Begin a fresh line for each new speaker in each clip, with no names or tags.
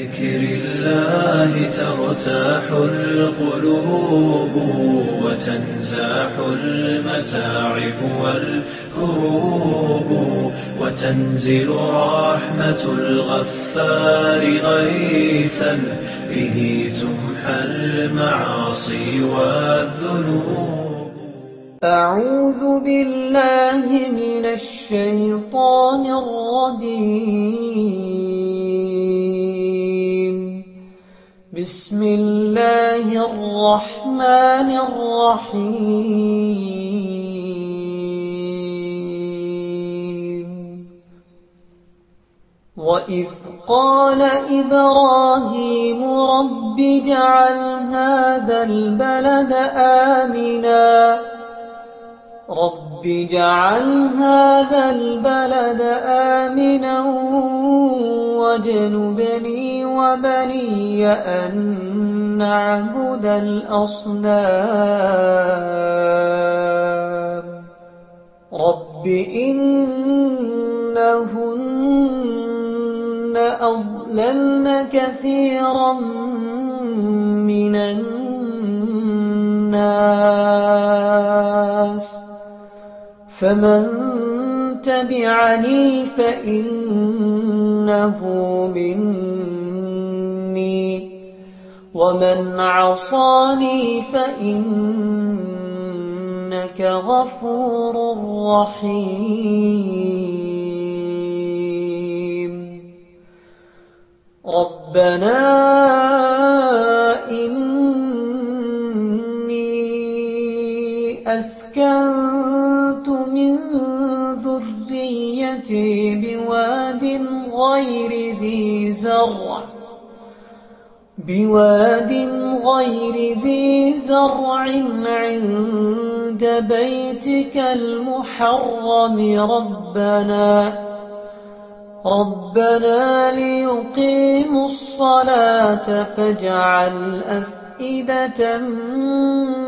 بذكر الله ترتاح القلوب وتنزاح المتاعب والكروب وتنزل رحمة الغفار غيثا به تمحى المعاصي والذنوب.
أعوذ بالله من الشيطان الرجيم. بسم الله الرحمن الرحيم. وإذ قال إبراهيم رب اجعل هذا البلد آمنا. رب اجعل هذا البلد آمنا. واجنبني وبني أن نعبد الأصنام. رب إنهن أضللن كثيرا من الناس. فمن تبعني فإنه مني ومن عصاني فإنك غفور رحيم ربنا ذريتي بواد غير ذي زرع. بواد غير ذي زرع عند بيتك المحرم ربنا. ربنا ليقيموا الصلاة فاجعل أفئدة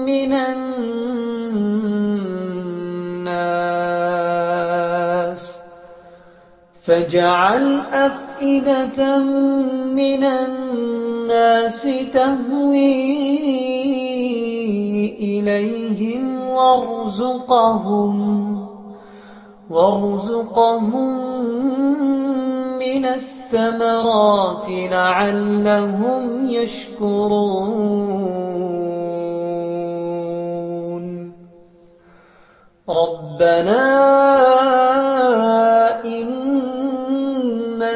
من الناس. فاجعل أفئدة من الناس تهوي إليهم وارزقهم وارزقهم من الثمرات لعلهم يشكرون. ربنا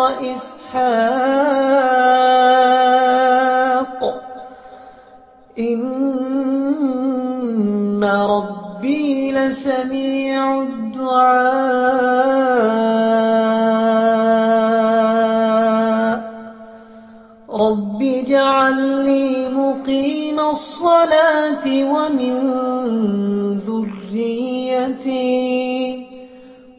وإسحاق. إن ربي لسميع الدعاء. رب اجعل لي مقيم الصلاة ومن ذريتي.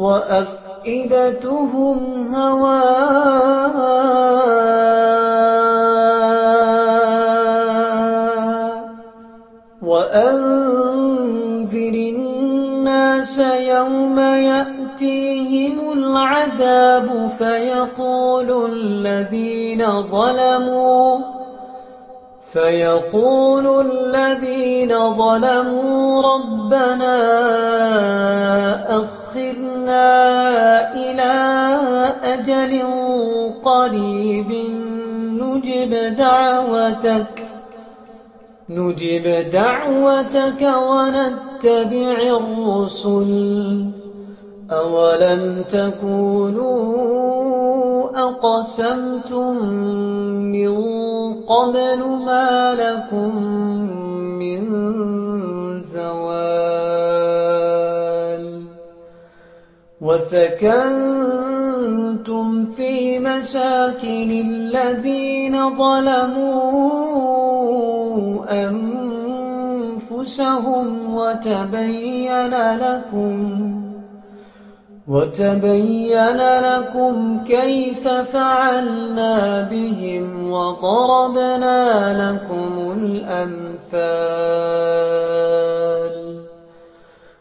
وأفئدتهم هواء وأنذر الناس يوم يأتيهم العذاب فيقول الذين ظلموا فيقول الذين ظلموا ربنا أخرنا إلى أجل قريب نجب دعوتك نجب دعوتك ونتبع الرسل. أولم تكونوا أقسمتم من قبل ما لكم وسكنتم في مساكن الذين ظلموا أنفسهم وتبين لكم وتبين لكم كيف فعلنا بهم وضربنا لكم الأمثال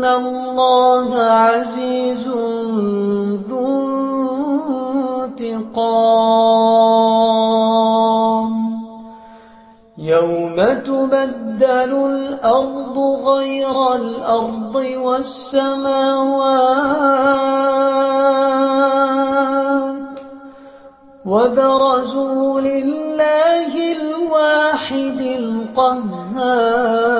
إن الله عزيز ذو انتقام يوم تبدل الأرض غير الأرض والسماوات وبرزوا لله الواحد القهار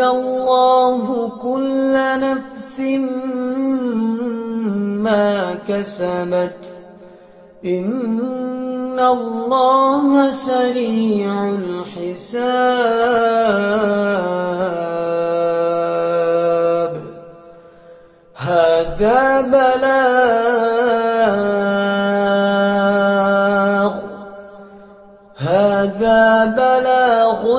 الله كل نفس ما كسبت. إن الله سريع الحساب. هذا بلاغ. هذا بلاغ